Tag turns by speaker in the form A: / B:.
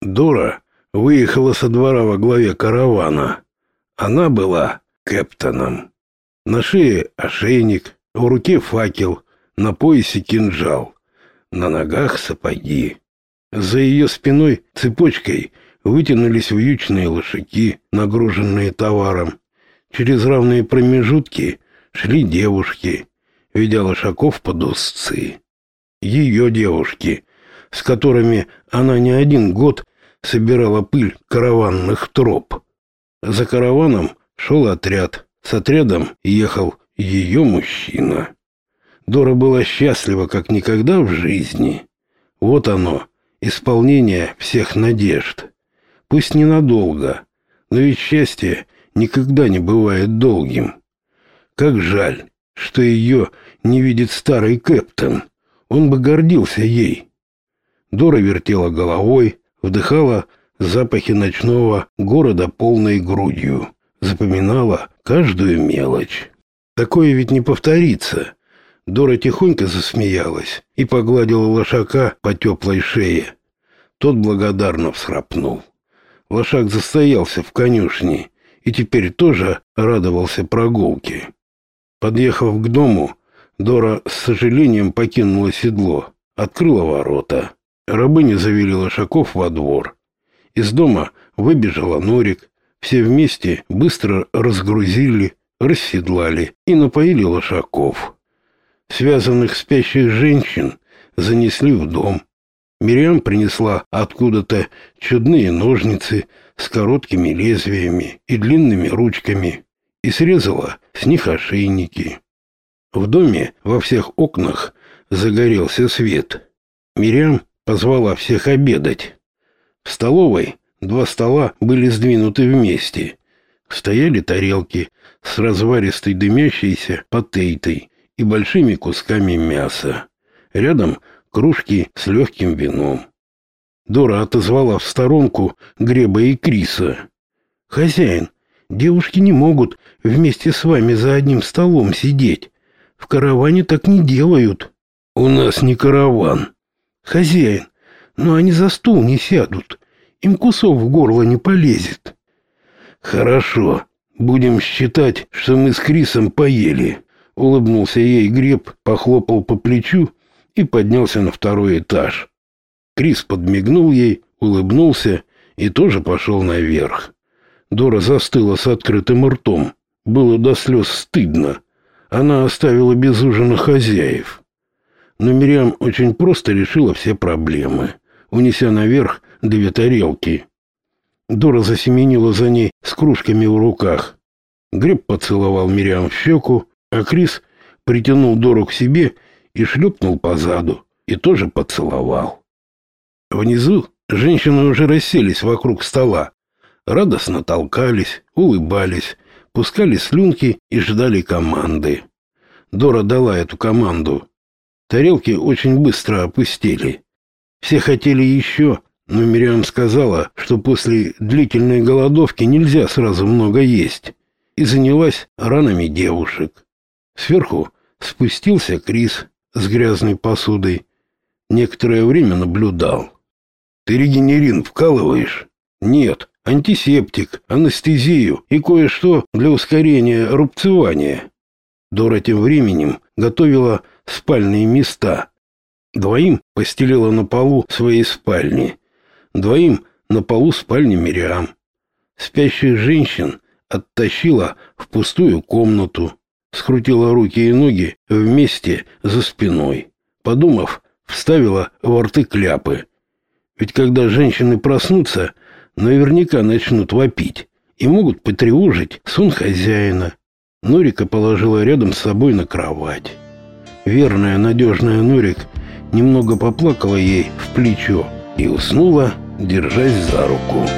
A: Дора выехала со двора во главе каравана. Она была кэптоном. На шее ошейник, в руке факел, на поясе кинжал, на ногах сапоги. За ее спиной цепочкой вытянулись вьючные лошаки, нагруженные товаром. Через равные промежутки шли девушки, ведя лошаков под узцы. Ее девушки, с которыми она не один год собирала пыль караванных троп. За караваном шел отряд, с отрядом ехал ее мужчина. Дора была счастлива, как никогда в жизни. Вот оно, исполнение всех надежд. Пусть ненадолго, но ведь счастье никогда не бывает долгим. Как жаль, что ее не видит старый кэптен. Он бы гордился ей. Дора вертела головой, вдыхала запахи ночного города полной грудью, запоминала каждую мелочь. Такое ведь не повторится. Дора тихонько засмеялась и погладила лошака по теплой шее. Тот благодарно всхрапнул. Лошак застоялся в конюшне и теперь тоже радовался прогулке. Подъехав к дому, Дора с сожалением покинула седло, открыла ворота. Рабыни завели лошаков во двор. Из дома выбежала Норик. Все вместе быстро разгрузили, расседлали и напоили лошаков. Связанных спящих женщин занесли в дом. Мириам принесла откуда-то чудные ножницы с короткими лезвиями и длинными ручками и срезала с них ошейники. В доме во всех окнах загорелся свет. Мириам позвала всех обедать. В столовой два стола были сдвинуты вместе. Стояли тарелки с разваристой дымящейся потейтой и большими кусками мяса. Рядом кружки с легким вином. Дора отозвала в сторонку Греба и Криса. «Хозяин, девушки не могут вместе с вами за одним столом сидеть. В караване так не делают». «У нас не караван». «Хозяин, но они за стол не сядут. Им кусок в горло не полезет». «Хорошо, будем считать, что мы с Крисом поели». Улыбнулся ей Греб, похлопал по плечу и поднялся на второй этаж. Крис подмигнул ей, улыбнулся и тоже пошел наверх. Дора застыла с открытым ртом. Было до слез стыдно. Она оставила без ужина хозяев. Но Мириам очень просто решила все проблемы, унеся наверх две тарелки. Дора засеменила за ней с кружками в руках. Греб поцеловал Мириам в щеку, а Крис притянул Дору к себе и шлепнул по заду, и тоже поцеловал. Внизу женщины уже расселись вокруг стола, радостно толкались, улыбались, пускали слюнки и ждали команды. Дора дала эту команду. Тарелки очень быстро опустили. Все хотели еще, но Мириам сказала, что после длительной голодовки нельзя сразу много есть, и занялась ранами девушек. Сверху спустился Крис с грязной посудой. Некоторое время наблюдал. «Ты регенерин вкалываешь?» «Нет, антисептик, анестезию и кое-что для ускорения рубцевания». Дора тем временем готовила спальные места. Двоим постелила на полу своей спальни, двоим на полу спальни Мириам. Спящих женщин оттащила в пустую комнату скрутила руки и ноги вместе за спиной. Подумав, вставила во рты кляпы. Ведь когда женщины проснутся, наверняка начнут вопить и могут потревожить сон хозяина. Норика положила рядом с собой на кровать. Верная, надежная Норик немного поплакала ей в плечо и уснула, держась за руку.